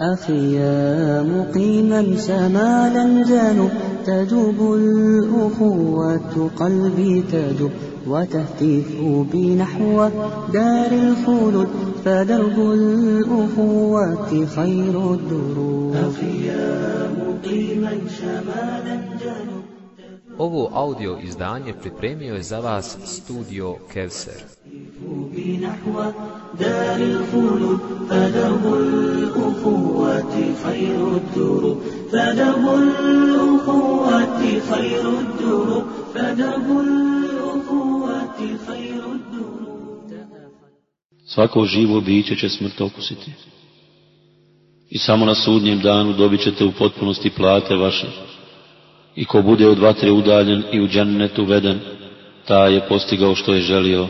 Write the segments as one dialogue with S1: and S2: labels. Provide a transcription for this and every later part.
S1: أخي يا مقيما شمالا جنوب تجوب الأخوة قلبي تجوب وتهتف بنحو دار الخلود فدرب الأخوة خير الدروب أخي يا مقيما شمالا جنوب
S2: Ovo audio izdanje pripremio je za vas studio Kevser.
S1: نحو دار الخلود فدرب الأخوة خير الدروب فدرب الأخوة خير الدروب فدرب الأخوة خير الدروب
S3: Svako živo biće će smrt okusiti. I samo na sudnjem danu dobit ćete u potpunosti plate vaše. I ko bude od vatre udaljen i u džennetu veden, ta je postigao što je želio,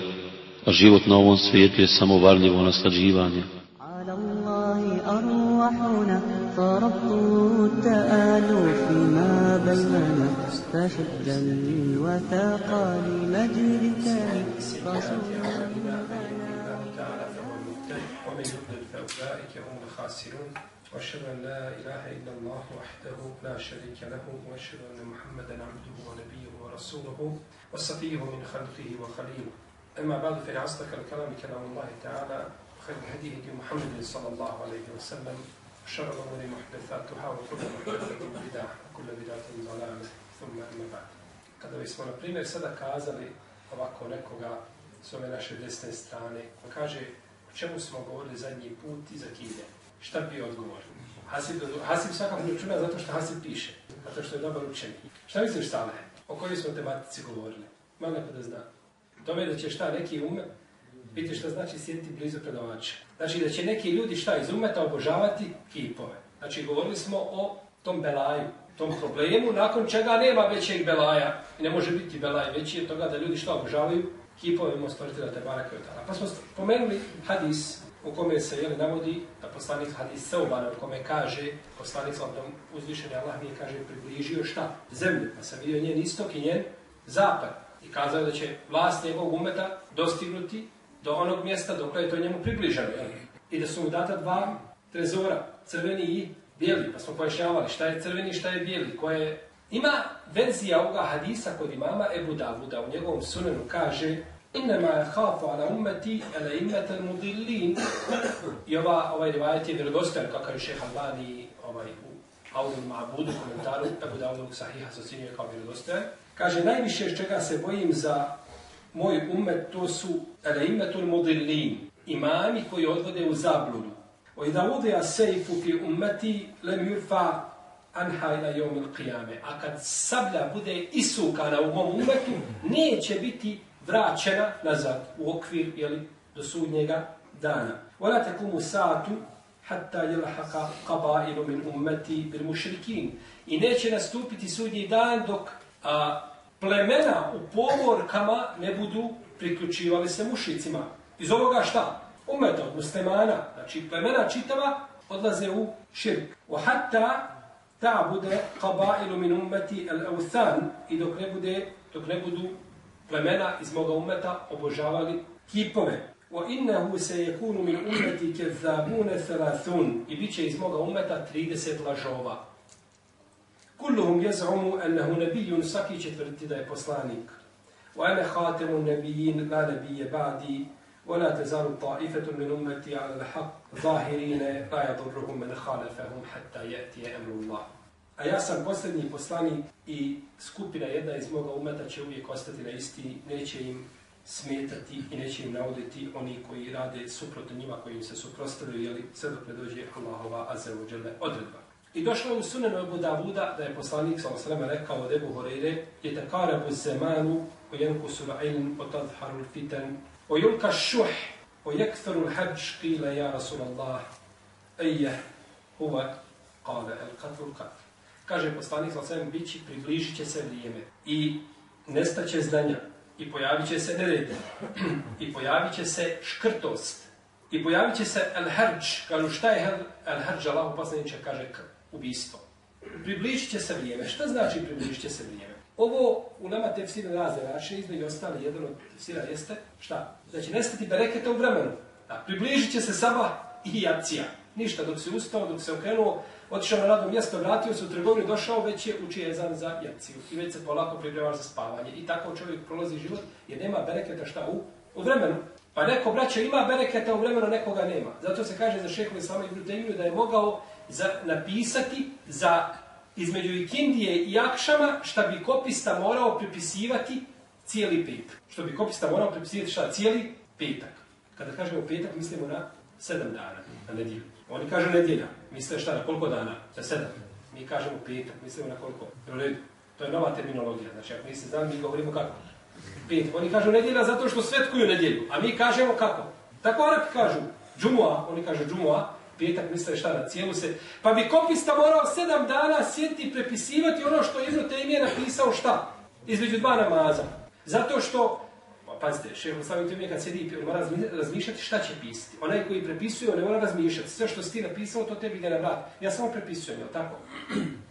S3: A život na ovom svijetu je samo varljivo naslađivanje.
S1: على الله أرواحنا فرب التآلف ما بيننا فشد الوثاق لمجدك رسول
S4: هم الخاسرون وأشهد أن لا إله إلا الله وحده لا شريك له وأشهد أن محمدا عبده ونبيه ورسوله وصفيه من خلقه وخليله أما بعد فإن أصدق الكلام كلام الله تعالى خير الهدي هدي محمد صلى الله عليه وسلم وشر الأمور محدثاتها وكل محدثة بدعة وكل بدعة ضلالة ثم أما بعد Kada bismo, na primjer, sada kazali ovako nekoga s ove naše desne strane, on kaže o čemu smo govorili zadnji put i za kide. Šta bi odgovor? Hasib, Hasib svakako računa zato što Hasib piše, zato što je dobar učenik. Šta misliš, Sale? O kojoj smo tematici govorili? Ima neko da zna. Tome da će šta neki ume, vidite šta znači sjediti blizu predavača. Znači da će neki ljudi šta iz umeta obožavati kipove. Znači govorili smo o tom belaju, tom problemu, nakon čega nema većeg belaja i ne može biti belaj veći od toga da ljudi šta obožavaju kipove ima stvoritelja te barake od tada. Pa smo spomenuli hadis u kome se jeli navodi da poslanik hadis Seubana u kome kaže poslanik sa uzvišen uzvišeni Allah mi je kaže približio šta? Zemlju. Pa sam vidio njen istok i njen zapad. I kazao da će vlast njegovog umeta dostignuti do onog mjesta dok je to njemu približano. Jel? I da su mu data dva trezora, crveni i bijeli. Pa smo pojašnjavali šta je crveni, šta je bijeli. Koje... Ima verzija ovoga hadisa kod imama Ebu Davuda. U njegovom sunenu kaže Innama je hafu ala ummeti ala imete mudillin. I ova, ovaj rivajet je vjerodostan, kakav je šeha Albani ovaj, u Audun Ma'budu komentaru Ebu Davudovog sahiha se ocenjuje kao vjerodostan. Kaže, najviše čega se bojim za moj umet, to su reimetul immetul mudillin. Imami koji odvode u zabludu. O i da ude a sejfu fi ummeti lem yurfa anha ila jomil qiyame. A kad sablja bude isukana u mom umetu, neće biti vraćena nazad u okvir jeli, do sudnjega dana. Wala takumu sa'atu hatta yalhaqa qabailu min ummati bil mushrikin. I neće nastupiti sudnji dan dok a, plemena u povorkama ne budu priključivali se mušicima. Iz ovoga šta? Umeta od muslimana, znači plemena čitava, odlaze u širk. Wa hatta ta bude qabailu min ummati al-awthan i dok ne bude dok ne budu plemena iz moga umeta obožavali kipove. Wa innahu sayakunu min ummati kadhabun thalathun i biće iz moga umeta 30 lažova. Kulluhum jaz'umu ennehu nebijun svaki četvrti da je poslanik. Wa ene hatemu nebijin la nebije badi, wa la tezaru ta'ifetun min ummeti al-haqq zahirine, la yadurruhum men khalafahum hatta je'ti je emru Allah. A ja sam posljednji poslanik i skupina jedna iz moga umeta će uvijek ostati na isti, neće im smetati i neće im navoditi oni koji rade suprotno njima koji im se suprostavljaju, jeli sve dok ne dođe Allahova azzeru džele odredba. I došlo u sunenu Ebu Davuda da je poslanik sa osrema rekao od Ebu Horeire je takarabu zemanu o jenku sura ilm o tadharu fitan o julka šuh o jektharu l'hađ qila ja Rasulallah eje huva kale el katru katru kaže poslanik sa osvijem, bići, približit će se vrijeme i nestaće znanja i pojavit će se nered i pojavit će se škrtost i pojavit će se el-herđ, kažu šta je el-herđ, Allah poslaniče kaže ubistvo. Približit će se vrijeme. Šta znači približit će se vrijeme? Ovo u nama tefsira razne načine, između ostali, jedan od tefsira jeste, šta? Da će nestati bereketa u vremenu. Da, približit će se saba i jacija. Ništa, dok se ustao, dok se okrenuo, otišao na radno mjesto, vratio se u trgovinu, došao, već je učio jezan za jaciju i već se polako pripremaš za spavanje. I tako čovjek prolazi život jer nema bereketa šta u, u vremenu. Pa neko braćo ima bereketa u vremenu, nekoga nema. Zato se kaže za šehovi Islama i Brutemiju da je mogao za, napisati za između Ikindije i Akšama šta bi kopista morao prepisivati cijeli petak. Što bi kopista morao prepisivati šta? Cijeli petak. Kada kažemo petak, mislimo na sedam dana, na nedjelju. Oni kažu nedjelja, misle šta, na koliko dana? Na sedam. Mi kažemo petak, mislimo na koliko? U redu. To je nova terminologija. Znači, ako niste znam, mi govorimo kako? Petak. Oni kažu nedjelja zato što svetkuju nedjelju. A mi kažemo kako? Tako Arapi kažu. Džumua, oni kažu džumua, petak misle šta na cijelu se. Pa bi kopista morao sedam dana sjeti i prepisivati ono što Ibn Taymi je napisao šta? Između dva namaza. Zato što, pa pazite, šeho Slavim Taymi kad sjedi i mora razmišljati šta će pisati. Onaj koji prepisuje, on ne mora razmišljati. Sve što si ti napisao, to tebi ide na vrat. Ja samo prepisujem, jel tako?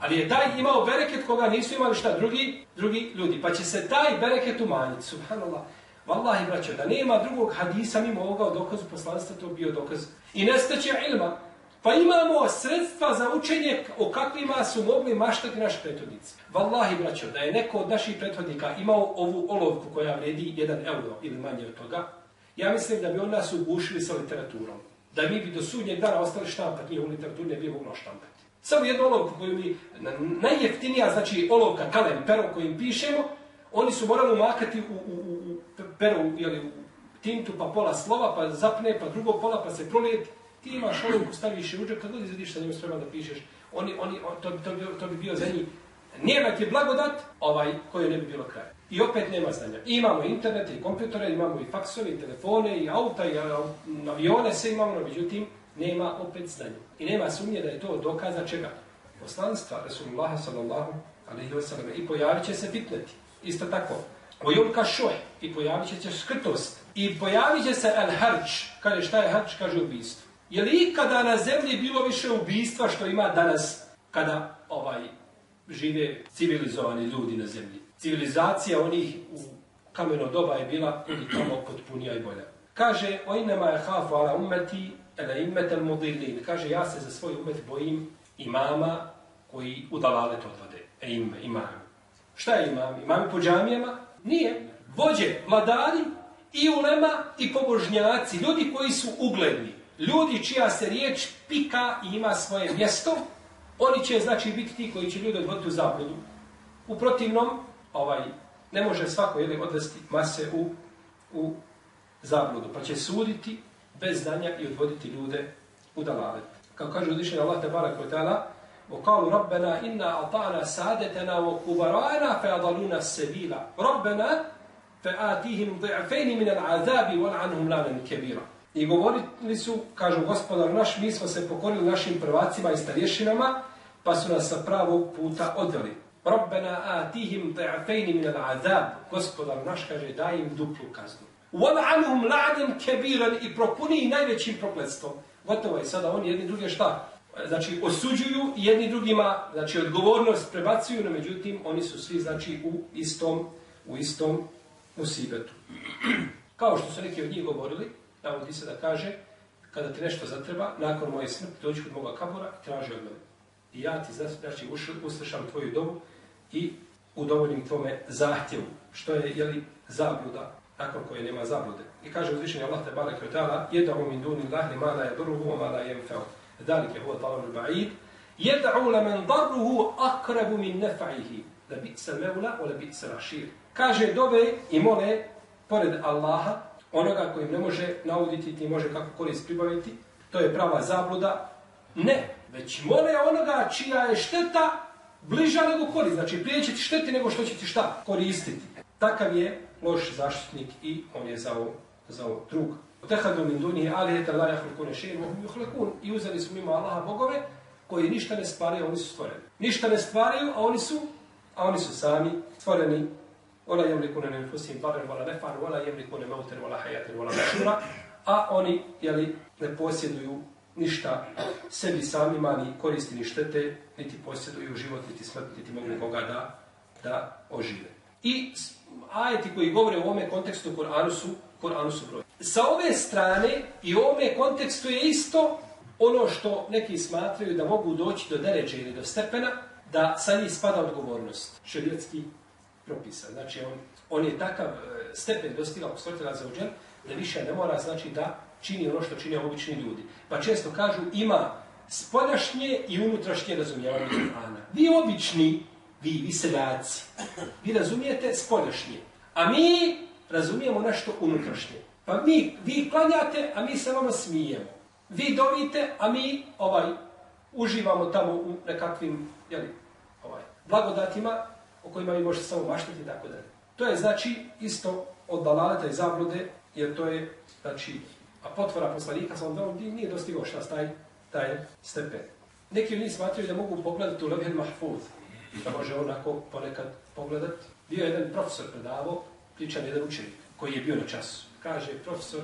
S4: Ali je taj imao bereket koga nisu imali šta drugi, drugi ljudi. Pa će se taj bereket umanjiti. Subhanallah. Wallahi, braćo, da nema drugog hadisa mimo ovoga o dokazu poslanstva, to bio dokaz. I nestaće ilma. Pa imamo sredstva za učenje o kakvima su mogli maštati naši prethodnici. Wallahi, braćo, da je neko od naših prethodnika imao ovu olovku koja vredi 1 euro ili manje od toga, ja mislim da bi on nas ugušili sa literaturom. Da mi bi do sudnjeg dana ostali štampati, nije u literaturi ne bi moglo štampati. Samo jednu olovku koju mi, najjeftinija, znači olovka, kalem, pero kojim pišemo, oni su morali umakati u, u, u peru, jeli, u tintu, pa pola slova, pa zapne, pa drugo pola, pa se prolijet. Ti imaš olovku, staviš je uđe, kad god izvediš sa njim spreman da pišeš, oni, oni, on, to, to, to, to bi bio za njih Nijemat je blagodat, ovaj, koji ne bi bilo kraja. I opet nema znanja. I imamo internet, i kompjutore, imamo i faksove, i telefone, i auta, i avione, sve imamo, no međutim, nema opet znanja. I nema sumnje da je to dokaza čega? Poslanstva Rasulullah sallallahu alaihi wa sallam. I pojavit će se fitneti. Isto tako. Ojulka šoj. I pojavit će se škrtost. I pojavit će se el harč. Kaže šta je harč? Kaže ubijstvo. Je li ikada na zemlji bilo više ubijstva što ima danas kada ovaj žive civilizovani ljudi na zemlji? Civilizacija onih u kameno doba je bila i tamo potpunija i bolja. Kaže, o je hafu ala ummeti, ela immetel mudillin. Kaže, ja se za svoj umet bojim imama koji udavale to odvode. E ime, imam. Šta je imam? Imam po džamijama? Nije. Vođe, vladari i ulema i pobožnjaci. Ljudi koji su ugledni. Ljudi čija se riječ pika i ima svoje mjesto. Oni će, znači, biti ti koji će ljudi odvoditi u zabludu. U protivnom, ovaj, ne može svako jeli, odvesti mase u, u zabludu. Pa će suditi bez znanja i odvoditi ljude u dalalet. Kao kaže uzvišenje Allah te barak wa ta'ala, وقالوا ربنا إنا أطعنا سادتنا وكبرانا فأضلونا السبيل ربنا فآتيهم ضعفين من العذاب والعنهم لانا كبيرا I govorili su, kažu gospodar naš, mi smo se pokorili našim prvacima i starješinama, pa su nas sa pravog puta odveli. Rabbena atihim ta'afejni min al-azab. Gospodar naš kaže, daj im duplu kaznu. Wal'anuhum la'nan kebiran i propuni najvećim prokletstvom. Gotovo je sada oni jedni druge šta? Znači osuđuju jedni drugima, znači odgovornost prebacuju, no međutim oni su svi znači u istom u istom musibetu. Kao što su neki od njih govorili, navodi se da kaže kada ti nešto zatreba, nakon moje smrti dođi kod moga kabora i traži od mene. I ja ti znači uslišam tvoju dobu i udovoljim tvome zahtjevu, što je jeli, zabluda, nakon koje nema zablude. I kaže uzvišenje Allah te barek i ta'ala, jedahu min duni lahni ma je mfeo. Zalike huwa talab al-ba'id. Yad'u lamen darruhu akrabu min naf'ihi. La bi'sa al-mawla wa la bi'sa al-ashir. Kaže dove i mole pored Allaha onoga kojim ne može nauditi ti može kako korist pribaviti. To je prava zabluda. Ne, već mole onoga čija je šteta bliža nego korist. Znači prije će ti šteti nego što će ti šta koristiti. Takav je loš zaštitnik i on je za ovo, za ovo drugo. Tehadu min dunihi alihete la jahlukune še'in, mohum juhlekun. I uzeli su mimo Allaha bogove, koji ništa ne stvaraju, oni su stvoreni. Ništa ne stvaraju, a oni su, a oni su sami stvoreni. Ola jemlikune ne fusim baren, vola nefan, vola jemlikune mauter, vola hajater, vola mašura. A oni, jeli, ne posjeduju ništa sebi samima, ni koristi, ni štete, niti posjeduju život, niti smrt, niti mogu koga da, da ožive. I ajeti koji govore u ovome kontekstu Kur'anu su, Kur'anu su brojni. Sa ove strane i u ovome kontekstu je isto ono što neki smatraju da mogu doći do deređe ili do stepena, da sa njih spada odgovornost, šerijetski propisa. Znači, on, on je takav e, stepen dostigao u stvrtila za uđel, da više ne mora, znači, da čini ono što čine obični ljudi. Pa često kažu, ima spoljašnje i unutrašnje razumijevanje Kur'ana. Vi obični, vi, vi sedaci, vi razumijete spoljašnje, a mi razumijemo nešto unutrašnje. Pa mi, vi klanjate, a mi se vama smijemo. Vi dovite, a mi ovaj uživamo tamo u nekakvim jeli, ovaj, blagodatima o kojima vi možete samo maštati i tako dalje. To je znači isto od dalaleta i zablude, jer to je znači, a potvora poslanika sam da nije dostigao šta taj, taj stepen. Neki od njih smatruju da mogu pogledati u Levhen Mahfuz, da može onako ponekad pogledati. Bio je jedan profesor predavao, pričan jedan učenik koji je bio na času. Kaže, profesor,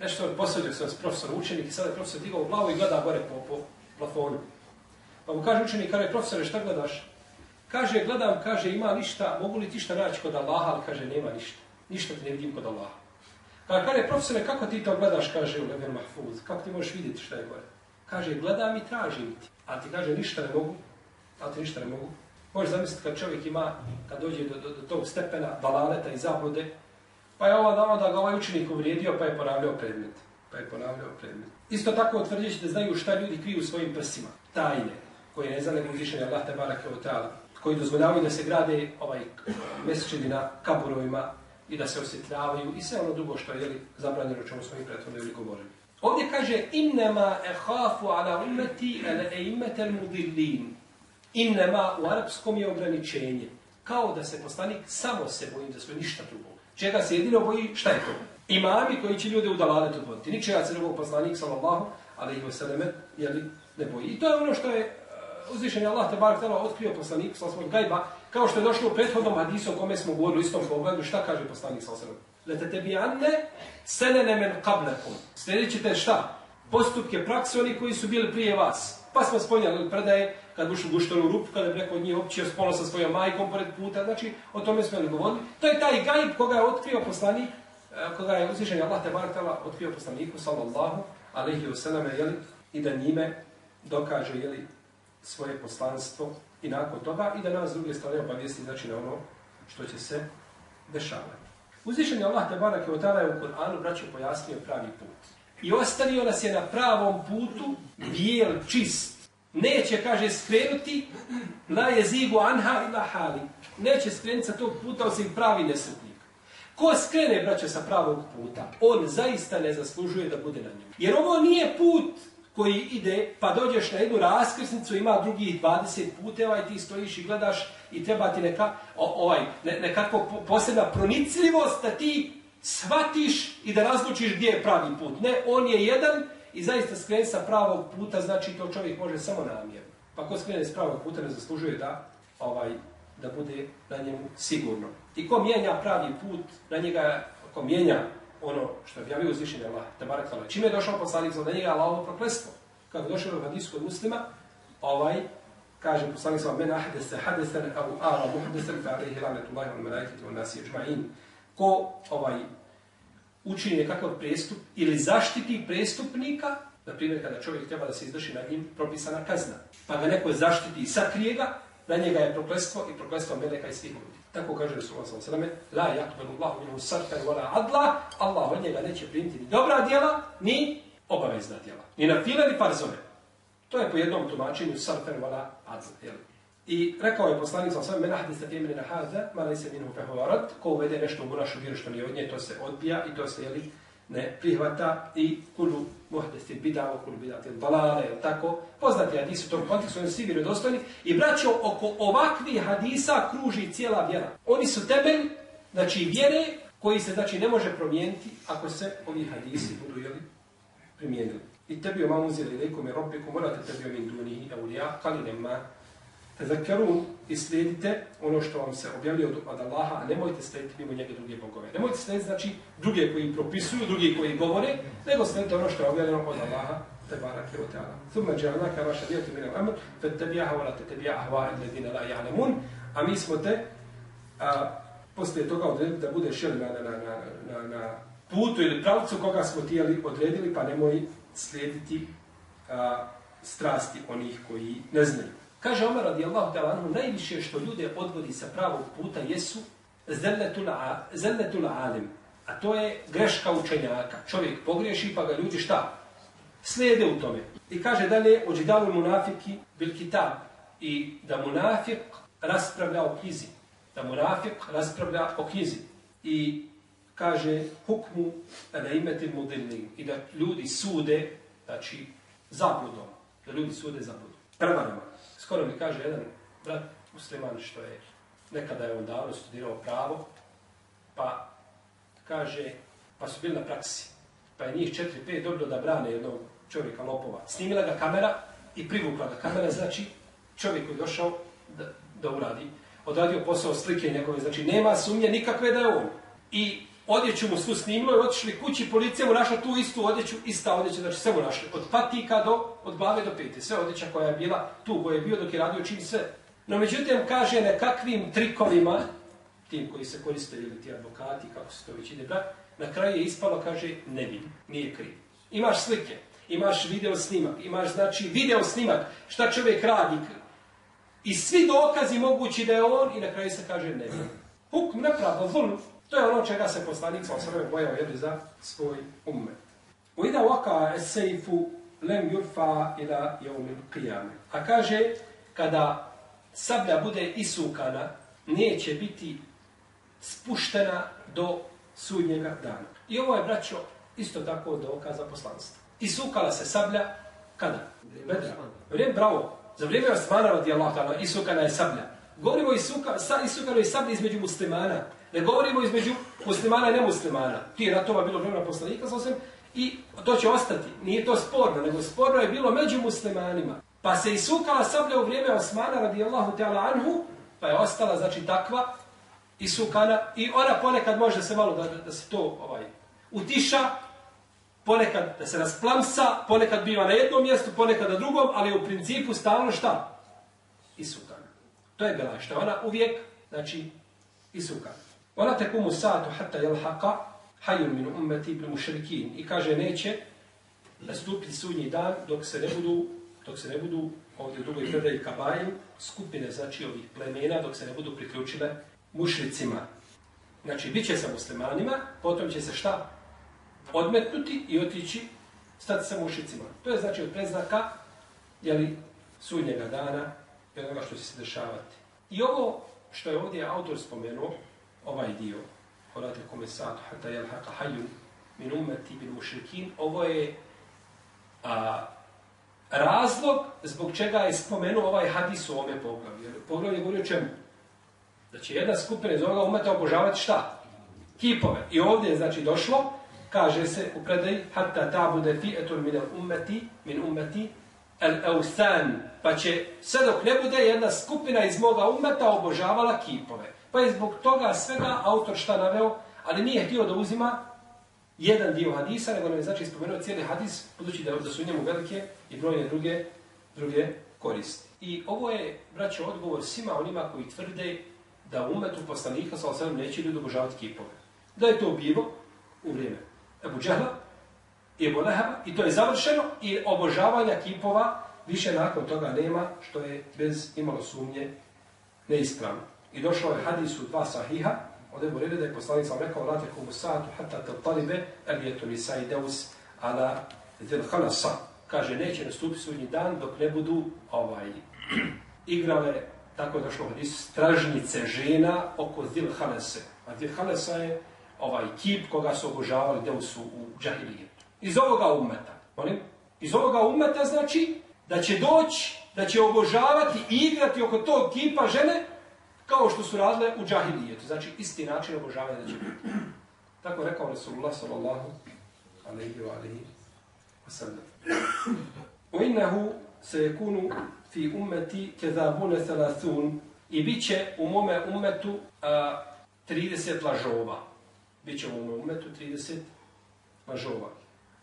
S4: nešto posvedio sam s profesor učenik i sada je profesor digao glavu i gleda gore po, po plafonu. Pa mu kaže učenik, kaže, profesore, šta gledaš? Kaže, gledam, kaže, ima ništa, mogu li ti šta naći kod Allaha, ali kaže, nema ništa. Ništa ti ne vidim kod Allaha. Kaže, kaže, profesore, kako ti to gledaš, kaže u Leven Mahfuz, kako ti možeš vidjeti šta je gore? Kaže, gledam i tražim ti. A ti kaže, ništa ne mogu, a ti ništa ne mogu. Možeš zamisliti kad čovjek ima, kad dođe do, do, do tog stepena, balaleta i zablude, pa je ovo dano da ga ovaj učenik uvrijedio, pa je ponavljao predmet. Pa je ponavljao predmet. Isto tako utvrđujući da znaju šta ljudi kriju svojim prsima. Tajne, koje ne zna nego uzvišenje Allah te barake o ta'ala, koji dozvoljavaju da se grade ovaj mesečini na kaburovima i da se osjetljavaju i sve ono drugo što je jeli, zabranjeno čemu smo i prethodno ili govorili. Ovdje kaže innema ehafu ala ummeti ala eimetel mudillin. Innema u arapskom je ograničenje. Kao da se poslanik samo se boji da sve ništa drugo. Čega se jedino boji, šta je to? Imami koji će ljude u dalaletu odvoditi. Ničega se drugog poslanik, sallallahu, ali i vseleme, jeli, ne boji. I to je ono što je uh, Allah te bar otkrio poslanik sa svojeg gajba, kao što je došlo u prethodnom hadisu o kome smo govorili u istom pogledu, šta kaže poslanik sa svojeg Lete tebi anne, senene men kablekom. Slijedit šta? Postupke prakse oni koji su bili prije vas. Pa smo spoljali predaje, kad bušu guštali u rupu, kada bi neko od njih općio spolo sa svojom majkom pored puta, znači o tome smo li govorili. To je taj gajb koga je otkrio poslanik, e, koga je uzvišen Allah te baratala otkrio poslaniku, sallallahu alaihi wa jeli, i da njime dokaže jeli, svoje poslanstvo i nakon toga i da nas s druge strane obavijesti znači na ono što će se dešavati. Uzvišen je Allah te barak je u Kur'anu braću pojasnio pravi put. I ostavio nas je na pravom putu, bijel, čist. Neće, kaže, skrenuti na jezigu anha ila hali. Neće skrenuti sa tog puta osim pravi nesretnik. Ko skrene, braće, sa pravog puta, on zaista ne zaslužuje da bude na njemu. Jer ovo nije put koji ide, pa dođeš na jednu raskrsnicu, ima drugih 20 puteva i ti stojiš i gledaš i treba ti neka, o, ovaj, ne, nekako posebna pronicljivost da ti shvatiš i da razlučiš gdje je pravi put. Ne, on je jedan i zaista skrene sa pravog puta, znači to čovjek može samo namjerno. Pa ko skrene s pravog puta ne zaslužuje da ovaj da bude na njemu sigurno. I ko mijenja pravi put, na njega, ko mijenja ono što je objavio uzvišenje Allah, te barak Allah. Čime je došao poslanik za njega Allahovo proklestvo? Kako došao u hadisku od muslima, ovaj, kaže poslanik sa men ahdese hadesan au ara muhdesan fa alaihi lanetullahi wa malaikati wa nasi ajma'in. Ko ovaj, učini nekakav prestup ili zaštiti prestupnika, na primjer kada čovjek treba da se izvrši na njim propisana kazna, pa ga neko zaštiti i sakrije ga, na njega je proklestvo i proklestvo meleka i svih ljudi. Tako kaže Rasulullah sallallahu alejhi ve selleme: "La yaqbalu Allahu minhu sarfan wala adla." Allah od njega neće primiti ni dobra djela, ni obavezna djela. Ni na file, ni farzove. To je po jednom tumačenju sarfan wala adla. Jel? I rekao je poslanik sa sve ve selleme: "Men hadisa fi min hadha ma laysa minhu fa. Ko uvede nešto u našu vjeru što nije od nje, to se odbija i to se jeli ne prihvata i kulu muhdesi bidavo, kulu bidati balale, tako. Poznati hadis u tom kontekstu, oni su svi vjerodostojni. I braćo, oko ovakvih hadisa kruži cijela vjera. Oni su temelj, znači vjere, koji se znači ne može promijeniti ako se ovi hadisi budu jeli, primijenili. I tebi o mamu zili, nekom je robbiku, morate tebi o min duni, eulija, kali nema Tezakaru i slijedite ono što vam se objavljuje od, od Allaha, a nemojte slijediti mimo njega druge bogove. Nemojte slijediti znači druge koji propisuju, druge koji govore, nego slijedite ono što je objavljeno od Allaha, te barake o teala. Thumma džalna ka vaša djelti minam amr, fe tebijaha wala te tebija ahva ledina la ja'lemun, a mi smo te a, poslije toga odredili da budeš jel, na, na, na, na, na putu ili pravcu koga smo tijeli odredili, pa nemoj slijediti a, strasti onih koji ne znaju. Kaže Omer radijallahu ta'ala anhu, najviše što ljude odvodi sa pravog puta jesu zelnetul alim, a to je greška učenjaka. Čovjek pogriješi pa ga ljudi šta? Slijede u tome. I kaže dalje, ođidalu munafiki bil kitab i da munafik raspravlja o knjizi. Da munafik raspravlja o knjizi. I kaže hukmu na imate mudilni i da ljudi sude, znači zabludom. Da ljudi sude zabludom. Prevarama. Skoro mi kaže jedan brat musliman što je nekada je on davno studirao pravo, pa kaže, pa su bili na praksi, pa je njih četiri, pet dobro da brane jednog čovjeka lopova. Snimila ga kamera i privukla ga kamera, znači čovjek koji je došao da, da uradi, odradio posao slike njegove, znači nema sumnje nikakve da je on. I odjeću mu svu snimilo i otišli kući, policija mu našla tu istu odjeću, ista odjeća, znači sve mu našli. Od patika do, od glave do pete, sve odjeća koja je bila tu, koja je bio dok je radio čim sve. No međutim, kaže nekakvim trikovima, tim koji se koriste, ili ti advokati, kako se to već ide, brat, na kraju je ispalo, kaže, nevin, nije kriv. Imaš slike, imaš video snimak, imaš, znači, video snimak, šta čovjek radi, i svi dokazi mogući da je on, i na kraju se kaže, nevin. Huk, Hukm, nepravda, zulm, to je ono čega se poslanik sa osrame bojao jedni za svoj umet. U ida waka eseifu lem yurfa ila jeumil qiyame. A kaže, kada sablja bude isukana, neće biti spuštena do sudnjega dana. I ovo je, braćo, isto tako dokaza poslanstva. Isukala se sablja, kada? Bedra. Vrijeme, bravo. Za vrijeme Osmana radi Allah, isukana je sablja. Govorimo isuka, sa, isukano je sablja između muslimana. Ne govorimo između muslimana i nemuslimana. Ti ratova bilo vremena poslanika, sa osvijem, i to će ostati. Nije to sporno, nego sporno je bilo među muslimanima. Pa se isukala sablja u vrijeme Osmana radijallahu ta'ala anhu, pa je ostala, znači, takva isukana i ona ponekad može se malo da, da se to ovaj utiša, ponekad da se rasplamsa, ponekad biva na jednom mjestu, ponekad na drugom, ali u principu stalno šta? Isukana. To je bila što ona uvijek, znači, isukana. Ona te kumu satu hatta jel haka, hajun min ummeti bil mušrikin. I kaže, neće nastupiti sudnji dan dok se ne budu dok se ne budu ovdje u drugoj predaji kabajim, skupine, znači ovih plemena, dok se ne budu priključile mušricima. Znači, bit će sa muslimanima, potom će se šta? Odmetnuti i otići, stati sa mušicima. To je znači od preznaka, jeli, sudnjega dana, i onoga što će se dešavati. I ovo što je ovdje autor spomenuo, ovaj dio, Kolate kome satu, hata jel haka hajun, min umeti bin mušrikin, ovo je a, razlog zbog čega je spomenuo ovaj hadis u ovome poglavlju. Poglavlje govori o čemu? Da će jedna skupina iz ovoga umeta obožavati šta? Kipove. I ovdje je znači došlo, kaže se u predaj, hatta ta bude fi etul min ummeti, min ummeti, el eusan, pa će sve dok ne bude jedna skupina iz moga umeta obožavala kipove. Pa je zbog toga svega autor šta naveo, ali nije htio da uzima jedan dio hadisa, nego nam je znači spomenuo cijeli hadis, budući da, da su njemu velike i brojne druge, druge koristi. I ovo je, braćo, odgovor svima onima koji tvrde da umetu poslanika sa osam neće ljudi obožavati kipove. Da je to bilo u vrijeme Ebu Džahla i Ebu Leheba i to je završeno i obožavanja kipova više nakon toga nema što je bez imalo sumnje neispravno. I došao je hadis u dva sahiha, Od Ebu Rire da je poslanik sam rekao, vrate kumu sa'atu hatta tel talibe, el je to nisa i deus ala zil halasa. Kaže, neće nastupiti sudnji dan dok ne budu ovaj igrale, tako je došlo hadis, stražnice žena oko zil halase. A zil halasa je ovaj kip koga su obožavali deusu u džahilijetu. Iz ovoga umeta, molim, iz ovoga umeta znači da će doći, da će obožavati i igrati oko tog kipa žene, kao što su radile u džahilijetu. Znači, isti način obožavanja da će biti. Tako rekao Rasulullah sallallahu alaihi wa alaihi wa sallam. U innehu se je kunu fi ummeti kezabune salasun i bit će u mome ummetu a, 30 lažova. Biće u mome ummetu 30 lažova.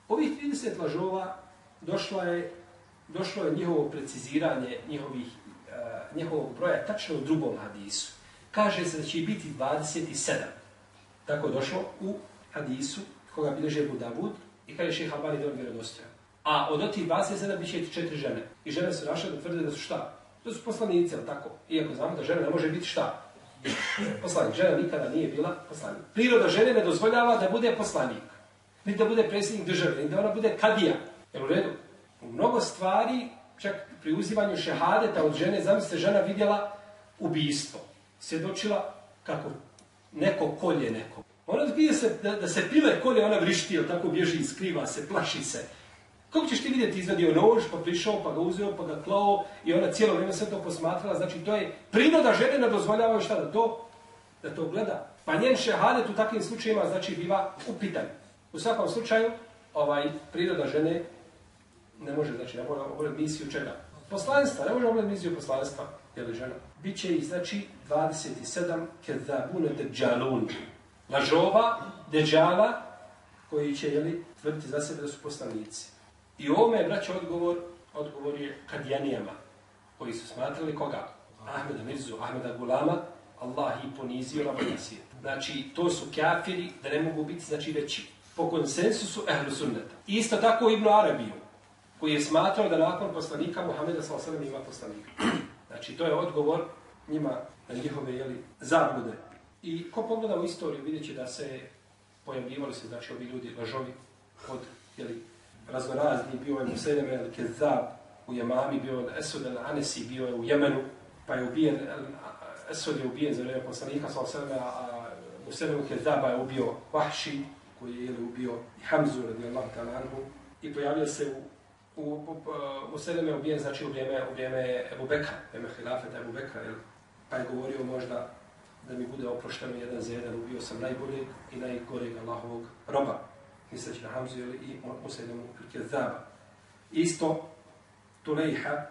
S4: Ovih 30 lažova došlo je, došlo je njihovo preciziranje njihovih Eh, njihovog broja tačno u drugom hadisu. Kaže se da će biti 27. Tako je došlo u hadisu koga bileže Abu Davud i kaže šeha Albani da on vjerodostojan. A od otih 27 bit će četiri žene. I žene su našle da tvrde da su šta? Da su poslanice, ali tako? Iako znamo da žena ne može biti šta? Poslanik. Žena nikada nije bila poslanik. Priroda žene ne dozvoljava da bude poslanik. Ni da bude predsjednik države, ni da ona bude kadija. Jel u redu? U mnogo stvari, čak pri uzivanju šehadeta od žene, zamislite, žena vidjela ubijstvo. Svjedočila kako neko kolje neko. Ona vidi se da, da se pile kolje, ona vrišti, ili tako bježi, skriva se, plaši se. Kako ćeš ti vidjeti, izvadio nož, pa prišao, pa ga uzeo, pa ga klao i ona cijelo vrijeme sve to posmatrala. Znači, to je priroda žene ne dozvoljava šta da to, da to gleda. Pa njen šehadet u takvim slučajima, znači, biva upitan. U svakom slučaju, ovaj, priroda žene ne može, znači, ne može obavljati misiju čega? Poslanstva, ne može obavljati misiju poslanstva, je li žena? Biće i, znači, 27 kezabune deđalun. Lažova, deđala, koji će, jeli, tvrditi za sebe da su poslanici. I ovome je, braće, odgovor, odgovor je kadjanijama, koji su smatrali koga? Ahmeda Mirzu, Ahmeda Gulama, Allah i ponizio na svijet. Znači, to su kafiri da ne mogu biti, znači, veći. Po konsensusu ehlu sunneta. Isto tako Ibn Arabiju, koji je smatrao da nakon poslanika Muhammeda s.a.v. ima poslanika. Znači, to je odgovor njima na njihove jeli, zablude. I ko pogleda u istoriju, vidjet će da se pojavljivali se, znači, ovi ljudi lažovi od jeli, raznorazni, bio je Museleme el Kezab u Jemami, bio je Esud el Anesi, bio je u Jemenu, pa je ubijen, Esud je ubijen za vrijeme poslanika, sa a Museleme el Kezaba je ubio Vahši, koji je jeli, ubio i Hamzu, radijallahu ta'ala anhu, i pojavio se u, u, u, u je ubijen, znači u vrijeme, u vrijeme Ebu Bekra, vrijeme Hilafeta Ebu Bekra, jel? pa je govorio možda da mi bude oprošteno jedan za jedan, ubio sam najboljeg i najgoreg Allahovog roba misleći na Hamzu jel? i Musajdemu Kezaba. Isto, Tulejha,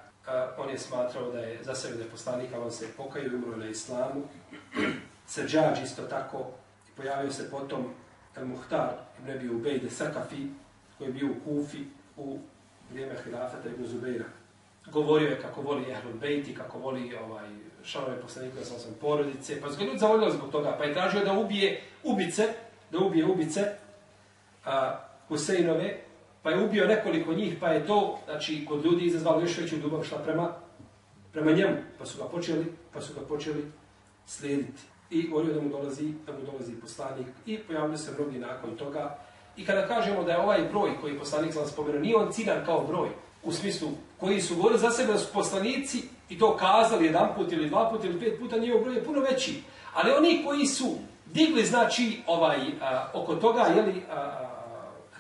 S4: on je smatrao da je za sebe da je poslanik, ali on se pokaju i umro na islamu. Srđađ isto tako, pojavio se potom El Muhtar, ibn Ebi Ubejde Sakafi, koji je bio u Kufi u vrijeme Hilafeta ibn Zubeira. Govorio je kako voli Ehlul Bejti, kako voli ovaj, šalove poslanika sa osam porodice, pa su ga ljudi zavoljali zbog toga, pa je tražio da ubije ubice, da ubije ubice, a, Huseinove, pa je ubio nekoliko njih, pa je to, znači, kod ljudi izazvalo još veću ljubav šta prema, prema njemu, pa su ga počeli, pa su ga počeli slijediti. I govorio da mu dolazi, da mu dolazi poslanik i pojavili se mnogi nakon toga. I kada kažemo da je ovaj broj koji poslanik sam spomenuo, nije on ciljan kao broj, u smislu koji su govorili za sebe da su poslanici i to kazali jedan put ili dva put ili pet puta, njihov broj je puno veći. Ali oni koji su digli, znači, ovaj, a, oko toga, jeli, a,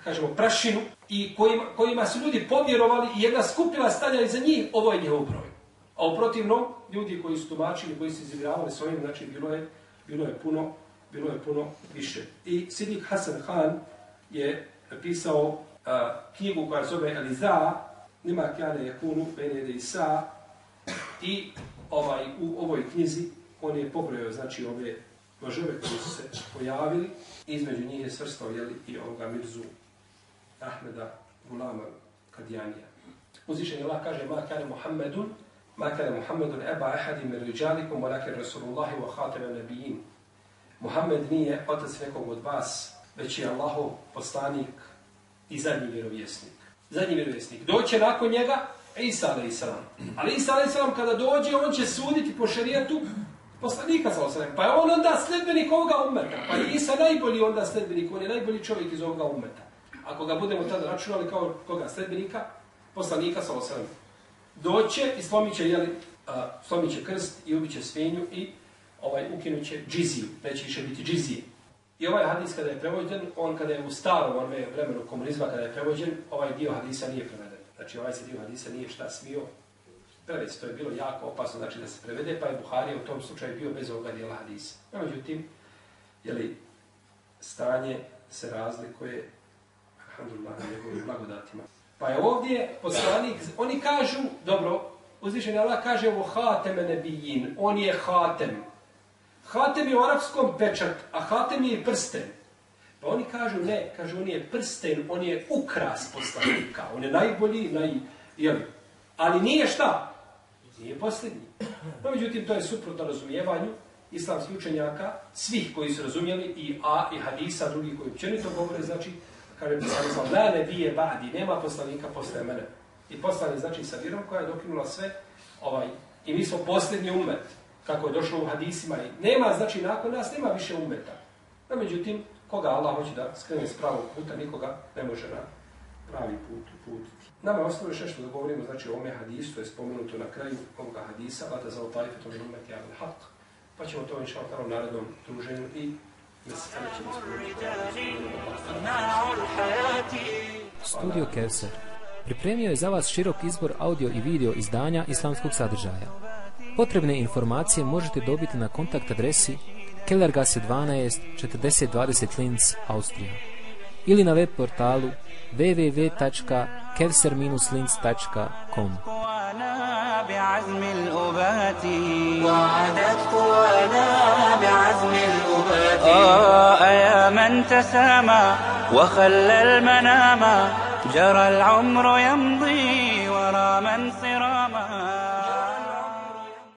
S4: kažemo, prašinu i kojima, kojima su ljudi povjerovali i jedna skupila stanja iza njih, ovo je njihov broj. A uprotivno, ljudi koji su tumačili, koji su izigravali svojim, znači bilo je, bilo je puno, bilo je puno više. I Sidik Hasan Khan je napisao a, knjigu koja zove Eliza, nima kjane jakunu, benede i i ovaj, u ovoj knjizi on je pobrojao, znači, ove mažove koji su se pojavili, između njih je svrstao, jeli, i ovoga Mirzu Ahmeda Gulama Kadijanija. Uzvišen Allah kaže, ma kane Muhammedun, ma kane Muhammedun eba ehadi mir riđalikum, walakin Rasulullahi wa khatama nabijin. Muhammed nije otac nekog od vas, već je Allahov poslanik i zadnji vjerovjesnik. Zadnji vjerovjesnik. Doće nakon njega Isa a.s. Ali Isa a.s. kada dođe, on će suditi po šarijetu poslanika sa osrem. Pa je on onda sledbenik ovoga umeta. Pa je Isa najbolji onda sledbenik, on je najbolji čovjek iz ovoga umeta ako ga budemo tada računali kao koga sledbenika, poslanika sa osram. Doće i slomit će, jeli, a, slomit će krst i ubit će svinju i ovaj, ukinut će džiziju, neće više biti džizije. I ovaj hadis kada je prevođen, on kada je u starom onome vremenu komunizma kada je prevođen, ovaj dio hadisa nije preveden. Znači ovaj se dio hadisa nije šta smio prevesti. To je bilo jako opasno znači da se prevede, pa je Buharija u tom slučaju bio bez ovoga dijela hadisa. Međutim, jeli, stanje se razlikuje alhamdulillah, na njegovim blagodatima. Pa je ovdje poslanik, oni kažu, dobro, uzvišen Allah kaže ovo hateme nebijin, on je hatem. Hatem je u arapskom pečat, a hatem je i prsten. Pa oni kažu ne, kažu on je prsten, on je ukras poslanika, on je najbolji, naj, jel, Ali nije šta? Nije posljednji. No, međutim, to je suprotno razumijevanju islamskih učenjaka, svih koji su razumjeli i A i Hadisa, drugi koji općenito govore, znači, kaže bi sam sam, la ne bije ba'di, nema poslanika posle mene. I poslani znači sa vjerom koja je dokinula sve, ovaj, i mi smo posljednji umet, kako je došlo u hadisima. I nema, znači, nakon nas nema više umeta. No, međutim, koga Allah hoće da skrene s pravog puta, nikoga ne može na pravi put uputiti. Nama je ostalo još nešto da govorimo, znači, o ome hadisu, to je spomenuto na kraju ovoga hadisa, a da za otajfetu min umeti al haq, pa ćemo to inša Allah u narednom druženju i
S5: Studio Kevser pripremio je za vas širok izbor audio i video izdanja islamskog sadržaja. Potrebne informacije možete dobiti na kontakt adresi Kellergasse 12 4020 Linz, Austrija ili na web portalu www.kevser-linz.com
S6: بعزم الأبات وعدت قوانا بعزم الأبات آه يا من تسامى وخلى المنام جرى العمر يمضي ورا من صراما